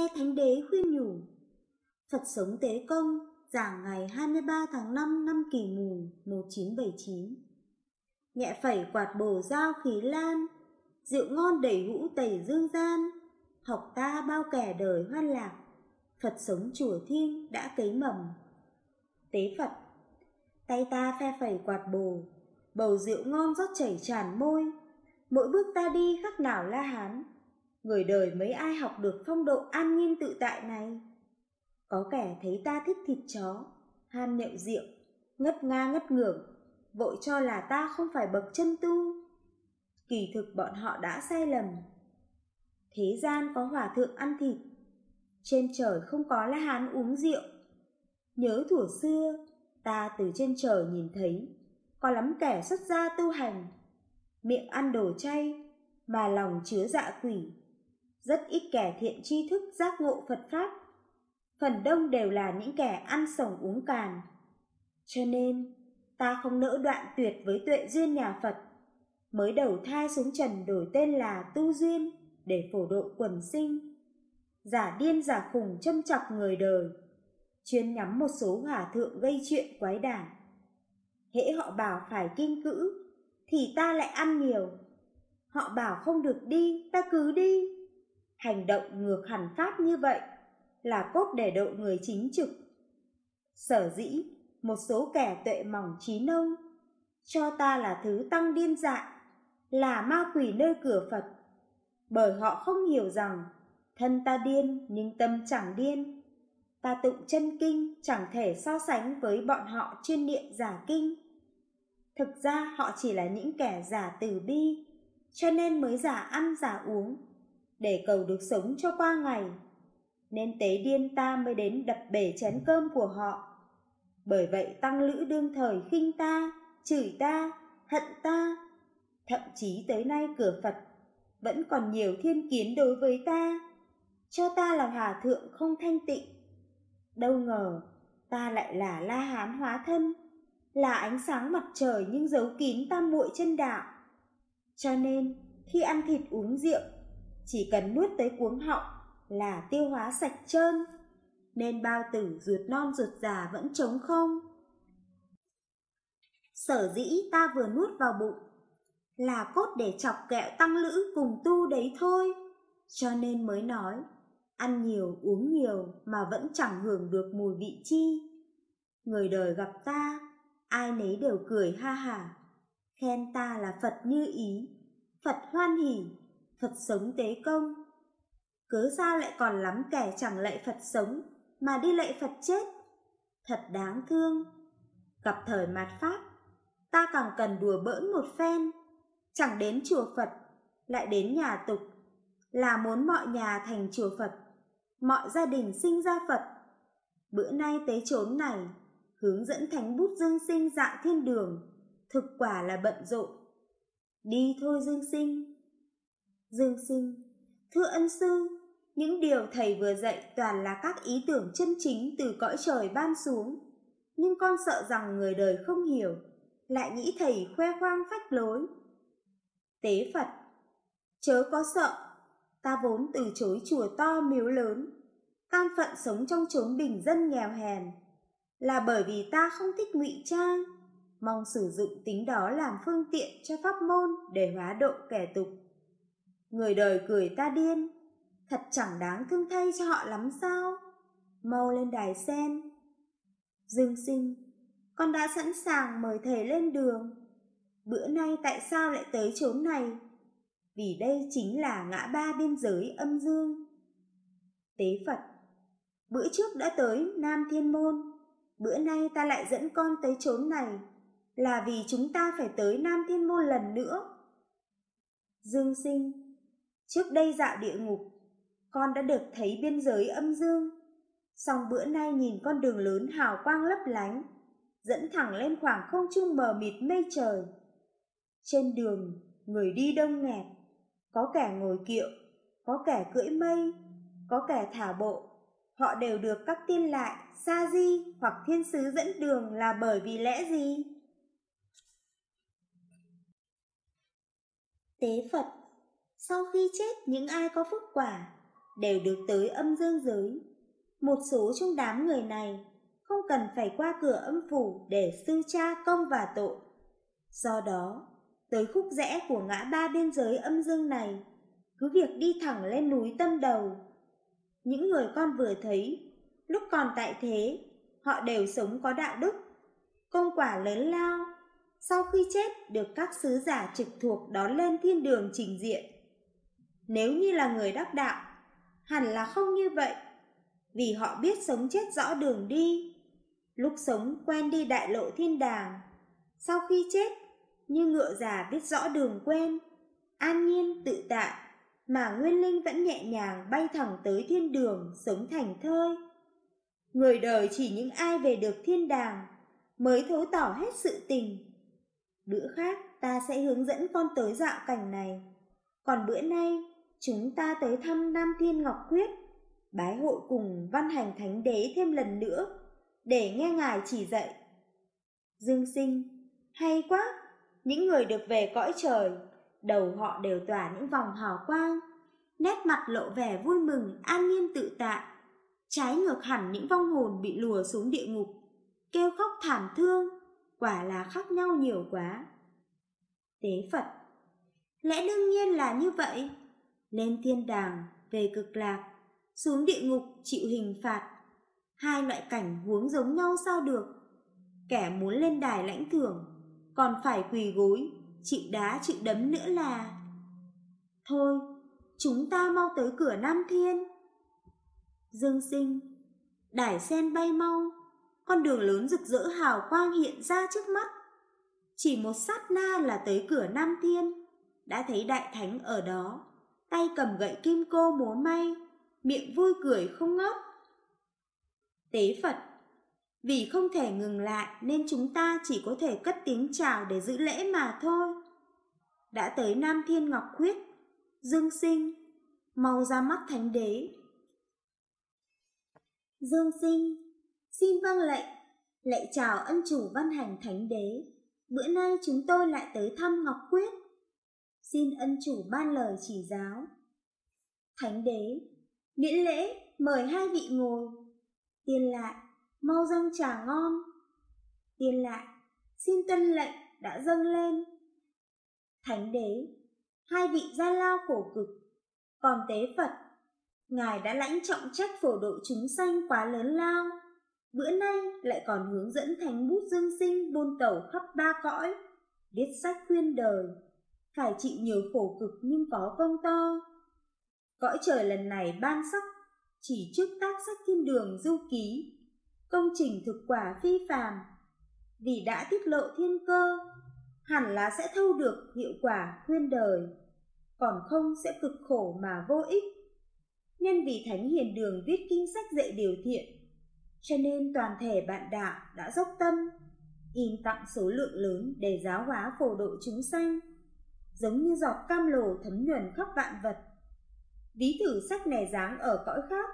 nghe Thánh Đế khuyên nhủ. Phật sống tế công, giảng ngày 23 tháng 5 năm kỷ mùi 1979. Nhẹ phẩy quạt bồ dao khí lan, rượu ngon đầy hũ tẩy dương gian, học ta bao kẻ đời hoan lạc, Phật sống chùa thiên đã cấy mầm. Tế Phật, tay ta phe phẩy quạt bồ, bầu rượu ngon rót chảy tràn môi, mỗi bước ta đi khắc nào la hán, người đời mấy ai học được phong độ an nhiên tự tại này. Có kẻ thấy ta thích thịt chó, ham nhậu rượu, ngất nga ngất ngưởng, vội cho là ta không phải bậc chân tu. Kỳ thực bọn họ đã sai lầm. Thế gian có hòa thượng ăn thịt, trên trời không có la hán uống rượu. Nhớ thuở xưa, ta từ trên trời nhìn thấy, có lắm kẻ xuất gia tu hành, miệng ăn đồ chay, mà lòng chứa dạ quỷ. Rất ít kẻ thiện tri thức giác ngộ Phật Pháp phần đông đều là những kẻ ăn sổng uống càn. Cho nên, ta không nỡ đoạn tuyệt với tuệ duyên nhà Phật, mới đầu thai xuống trần đổi tên là Tu Duyên để phổ độ quần sinh. Giả điên giả khùng châm chọc người đời, chuyên nhắm một số hỏa thượng gây chuyện quái đản. Hễ họ bảo phải kinh cữ, thì ta lại ăn nhiều. Họ bảo không được đi, ta cứ đi. Hành động ngược hẳn pháp như vậy là cốt để độ người chính trực. Sở dĩ, một số kẻ tuệ mỏng trí nông, cho ta là thứ tăng điên dại, là ma quỷ nơi cửa Phật. Bởi họ không hiểu rằng, thân ta điên nhưng tâm chẳng điên. Ta tụng chân kinh chẳng thể so sánh với bọn họ chuyên niệm giả kinh. Thực ra họ chỉ là những kẻ giả từ bi, cho nên mới giả ăn giả uống, để cầu được sống cho qua ngày nên tế điên ta mới đến đập bể chén cơm của họ. Bởi vậy tăng lữ đương thời khinh ta, chửi ta, hận ta. Thậm chí tới nay cửa Phật vẫn còn nhiều thiên kiến đối với ta, cho ta là hòa thượng không thanh tịnh. Đâu ngờ ta lại là la hán hóa thân, là ánh sáng mặt trời nhưng giấu kín tam muội chân đạo. Cho nên khi ăn thịt uống rượu, chỉ cần nuốt tới cuống họng là tiêu hóa sạch trơn, nên bao tử ruột non ruột già vẫn trống không. Sở dĩ ta vừa nuốt vào bụng, là cốt để chọc kẹo tăng lữ cùng tu đấy thôi, cho nên mới nói, ăn nhiều uống nhiều mà vẫn chẳng hưởng được mùi vị chi. Người đời gặp ta, ai nấy đều cười ha hả, khen ta là Phật như ý, Phật hoan hỉ, Phật sống tế công, cớ sao lại còn lắm kẻ chẳng lạy Phật sống mà đi lạy Phật chết? Thật đáng thương. Gặp thời mạt Pháp, ta càng cần đùa bỡn một phen, chẳng đến chùa Phật, lại đến nhà tục, là muốn mọi nhà thành chùa Phật, mọi gia đình sinh ra Phật. Bữa nay tế chốn này, hướng dẫn thánh bút dương sinh dạng thiên đường, thực quả là bận rộn. Đi thôi Dương Sinh. Dương Sinh, thưa ân sư, những điều thầy vừa dạy toàn là các ý tưởng chân chính từ cõi trời ban xuống. Nhưng con sợ rằng người đời không hiểu, lại nghĩ thầy khoe khoang phách lối. Tế Phật, chớ có sợ, ta vốn từ chối chùa to miếu lớn, cam phận sống trong chốn bình dân nghèo hèn, là bởi vì ta không thích ngụy trang, mong sử dụng tính đó làm phương tiện cho pháp môn để hóa độ kẻ tục. Người đời cười ta điên, Thật chẳng đáng thương thay cho họ lắm sao? Mau lên đài sen. Dương sinh, con đã sẵn sàng mời thầy lên đường. Bữa nay tại sao lại tới chốn này? Vì đây chính là ngã ba biên giới âm dương. Tế Phật, bữa trước đã tới Nam Thiên Môn, bữa nay ta lại dẫn con tới chốn này, là vì chúng ta phải tới Nam Thiên Môn lần nữa. Dương sinh, trước đây dạo địa ngục, con đã được thấy biên giới âm dương. Song bữa nay nhìn con đường lớn hào quang lấp lánh, dẫn thẳng lên khoảng không trung mờ mịt mây trời. Trên đường, người đi đông nghẹt, có kẻ ngồi kiệu, có kẻ cưỡi mây, có kẻ thả bộ. Họ đều được các tiên lại, sa di hoặc thiên sứ dẫn đường là bởi vì lẽ gì? Tế Phật sau khi chết những ai có phước quả đều được tới âm dương giới. Một số trong đám người này không cần phải qua cửa âm phủ để sư cha công và tội. Do đó, tới khúc rẽ của ngã ba biên giới âm dương này, cứ việc đi thẳng lên núi tâm đầu. Những người con vừa thấy, lúc còn tại thế, họ đều sống có đạo đức, công quả lớn lao. Sau khi chết được các sứ giả trực thuộc đón lên thiên đường trình diện. Nếu như là người đắc đạo, hẳn là không như vậy, vì họ biết sống chết rõ đường đi. Lúc sống quen đi đại lộ thiên đàng, sau khi chết như ngựa già biết rõ đường quen, an nhiên tự tại, mà Nguyên Linh vẫn nhẹ nhàng bay thẳng tới thiên đường, sống thành thơi. Người đời chỉ những ai về được thiên đàng mới thấu tỏ hết sự tình. Bữa khác ta sẽ hướng dẫn con tới dạo cảnh này. Còn bữa nay, chúng ta tới thăm Nam Thiên Ngọc Quyết, bái hội cùng văn hành thánh đế thêm lần nữa, để nghe ngài chỉ dạy. Dương sinh, hay quá, những người được về cõi trời, đầu họ đều tỏa những vòng hào quang, nét mặt lộ vẻ vui mừng, an nhiên tự tại, trái ngược hẳn những vong hồn bị lùa xuống địa ngục, kêu khóc thảm thương, quả là khác nhau nhiều quá. Tế Phật Lẽ đương nhiên là như vậy. Lên thiên đàng, về cực lạc, xuống địa ngục chịu hình phạt. Hai loại cảnh huống giống nhau sao được? Kẻ muốn lên đài lãnh thưởng, còn phải quỳ gối, chịu đá chịu đấm nữa là... Thôi, chúng ta mau tới cửa Nam Thiên. Dương sinh, đài sen bay mau, con đường lớn rực rỡ hào quang hiện ra trước mắt. Chỉ một sát na là tới cửa Nam Thiên, đã thấy đại thánh ở đó, tay cầm gậy kim cô múa may, miệng vui cười không ngớt. Tế Phật Vì không thể ngừng lại nên chúng ta chỉ có thể cất tiếng chào để giữ lễ mà thôi. Đã tới Nam Thiên Ngọc Khuyết, Dương Sinh, mau ra mắt Thánh Đế. Dương Sinh, xin vâng lệnh, lệ chào ân chủ văn hành Thánh Đế. Bữa nay chúng tôi lại tới thăm Ngọc Quyết. Xin ân chủ ban lời chỉ giáo. Thánh Đế, miễn lễ, mời hai vị ngồi. Tiên lại, mau dâng trà ngon. Tiên lại, xin tuân lệnh đã dâng lên. Thánh đế, hai vị gia lao khổ cực, còn tế Phật, Ngài đã lãnh trọng trách phổ độ chúng sanh quá lớn lao, bữa nay lại còn hướng dẫn thánh bút dương sinh buôn tẩu khắp ba cõi, viết sách khuyên đời, phải chịu nhiều khổ cực nhưng có công to. Cõi trời lần này ban sắc, chỉ trước tác sách thiên đường du ký, công trình thực quả phi phàm, vì đã tiết lộ thiên cơ, hẳn là sẽ thâu được hiệu quả khuyên đời, còn không sẽ cực khổ mà vô ích. Nhân vì Thánh Hiền Đường viết kinh sách dạy điều thiện, cho nên toàn thể bạn đạo đã dốc tâm, in tặng số lượng lớn để giáo hóa phổ độ chúng sanh, giống như giọt cam lồ thấm nhuần khắp vạn vật. Ví thử sách nẻ dáng ở cõi khác,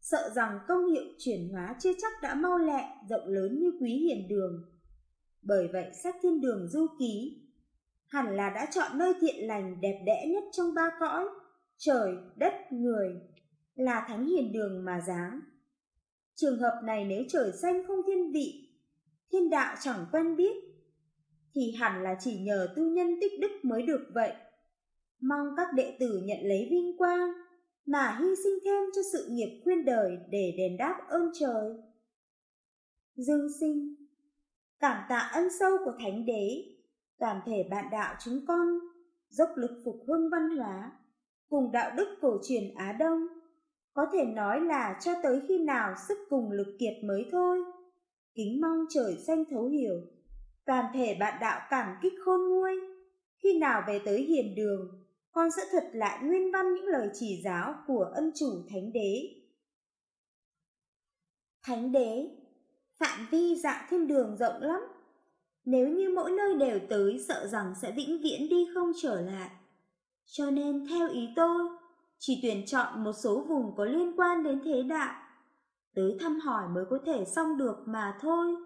sợ rằng công hiệu chuyển hóa chưa chắc đã mau lẹ, rộng lớn như quý hiền đường. Bởi vậy sách thiên đường du ký hẳn là đã chọn nơi thiện lành đẹp đẽ nhất trong ba cõi, trời, đất, người, là thánh hiền đường mà dáng. Trường hợp này nếu trời xanh không thiên vị, thiên đạo chẳng quen biết, thì hẳn là chỉ nhờ tu nhân tích đức mới được vậy. Mong các đệ tử nhận lấy vinh quang, mà hy sinh thêm cho sự nghiệp khuyên đời để đền đáp ơn trời. Dương sinh Cảm tạ ân sâu của Thánh Đế, toàn thể bạn đạo chúng con, dốc lực phục hưng văn hóa, cùng đạo đức cổ truyền Á Đông, có thể nói là cho tới khi nào sức cùng lực kiệt mới thôi. Kính mong trời xanh thấu hiểu, toàn thể bạn đạo cảm kích khôn nguôi. Khi nào về tới hiền đường, con sẽ thuật lại nguyên văn những lời chỉ giáo của ân chủ Thánh Đế. Thánh Đế phạm vi dạ thiên đường rộng lắm. Nếu như mỗi nơi đều tới sợ rằng sẽ vĩnh viễn đi không trở lại. Cho nên theo ý tôi, chỉ tuyển chọn một số vùng có liên quan đến thế đạo. Tới thăm hỏi mới có thể xong được mà thôi.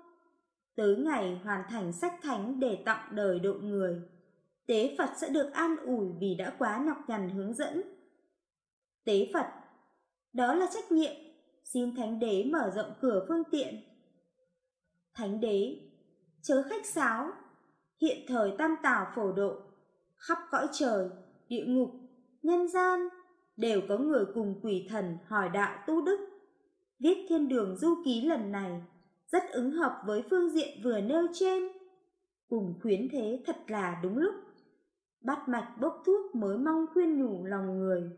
Tới ngày hoàn thành sách thánh để tặng đời độ người, tế Phật sẽ được an ủi vì đã quá nhọc nhằn hướng dẫn. Tế Phật Đó là trách nhiệm, xin Thánh Đế mở rộng cửa phương tiện. Thánh Đế, chớ khách sáo, hiện thời tam tảo phổ độ, khắp cõi trời, địa ngục, nhân gian, đều có người cùng quỷ thần hỏi đạo tu đức. Viết thiên đường du ký lần này rất ứng hợp với phương diện vừa nêu trên. Cùng khuyến thế thật là đúng lúc. Bắt mạch bốc thuốc mới mong khuyên nhủ lòng người.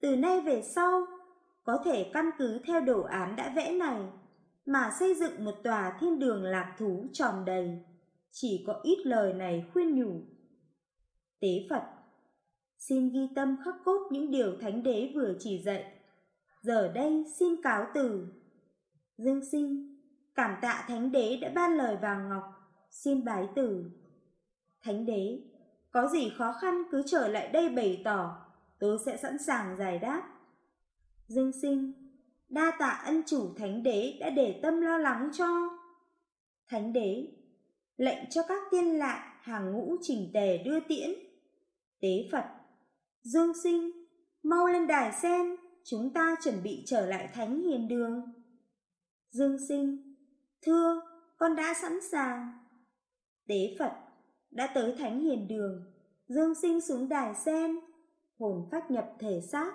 Từ nay về sau, có thể căn cứ theo đồ án đã vẽ này mà xây dựng một tòa thiên đường lạc thú tròn đầy. Chỉ có ít lời này khuyên nhủ. Tế Phật Xin ghi tâm khắc cốt những điều Thánh Đế vừa chỉ dạy. Giờ đây xin cáo từ. Dương sinh, cảm tạ Thánh Đế đã ban lời vàng ngọc, xin bái tử. Thánh Đế, có gì khó khăn cứ trở lại đây bày tỏ, tớ sẽ sẵn sàng giải đáp. Dương sinh, đa tạ ân chủ Thánh Đế đã để tâm lo lắng cho. Thánh Đế, lệnh cho các tiên lạ hàng ngũ chỉnh tề đưa tiễn. Tế Phật, Dương sinh, mau lên đài sen, chúng ta chuẩn bị trở lại thánh hiền đường. Dương sinh, thưa, con đã sẵn sàng. Tế Phật, đã tới thánh hiền đường, Dương sinh xuống đài sen, hồn phách nhập thể xác,